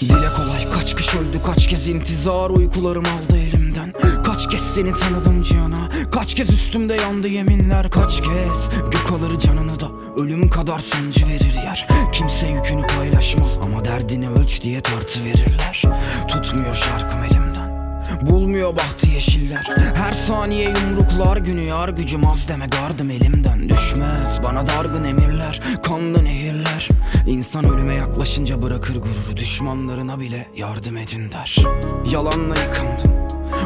Dile kolay kaç kış öldü kaç kez intizar uykularım aldı elimden. Kaç kez seni tanıdım cihana Kaç kez üstümde yandı yeminler. Kaç kez gök alır canını da Ölüm kadar sancı verir yer. Kimse yükünü paylaşmaz Ama derdini ölç diye tartı verirler. Tutmuyor şarkım elimden Bulmuyor bahtı yeşiller. Her saniye yumruklar günü yar gücüm az deme gardım elimden. Düşmez bana dargın emirler. Nehirler İnsan ölüme yaklaşınca bırakır gururu. Düşmanlarına bile yardım edin der. Yalanla yıkandım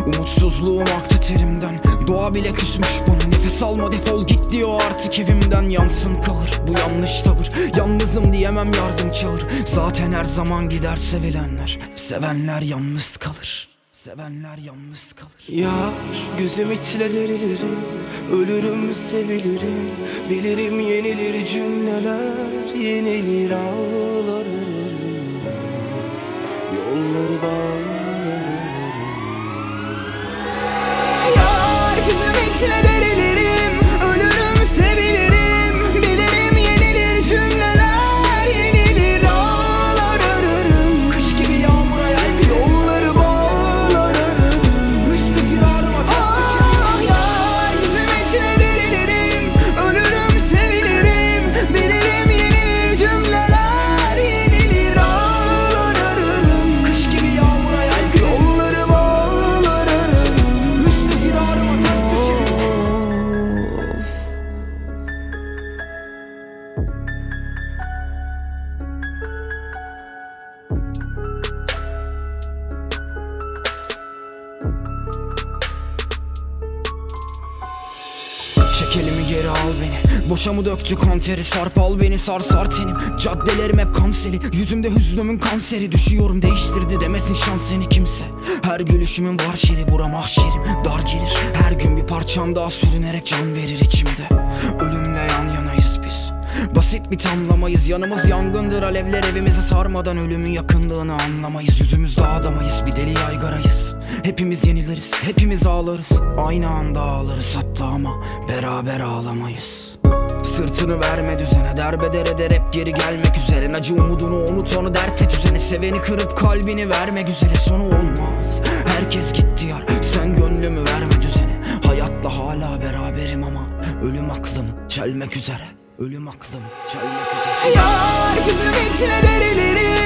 Umutsuzluğum aktı terimden. Doğa bile küsmüş bana. Nefes alma defol git diyor artık evimden. Yansın kalır bu yanlış tavır. Yalnızım diyemem yardım çağır. Zaten her zaman gider sevilenler. Sevenler yalnız kalır Sevenler yalnız kalır. Yar gözüm içle derilirim Ölürüm sevilirim. Bilirim yenilir cümleler Yenilir ağlarım Yolları bağlarım Çek elimi geri al beni. Boşa mı döktü kan teri Sarp al beni sar sar tenim Caddelerim hep kanseri. Yüzümde hüznümün kanseri. Düşüyorum değiştirdi demesin şans seni kimse. Her gülüşümün var şeri Bura mahşerim. Dar gelir. Her gün bir parçam daha sürünerek can verir içimde. Ölümle yan yanayız Basit bir tamlamayız Yanımız yangındır. Alevler evimizi sarmadan Ölümün yakınlığını anlamayız. Yüzümüzde adamayız bir deli yaygarayız. Hepimiz yeniliriz hepimiz ağlarız. Aynı anda ağlarız hatta ama Beraber ağlamayız. Sırtını verme düzene Derbeder eder hep geri gelmek üzere. Acı umudunu unut onu dert et üzerine Seveni kırıp kalbini vermek üzere. Sonu olmaz. Herkes gitti yar Sen gönlümü verme düzene. Hayatla hala beraberim ama Ölüm aklımı çelmek üzere Ölüm üzere Yar gözüm içine sevilirim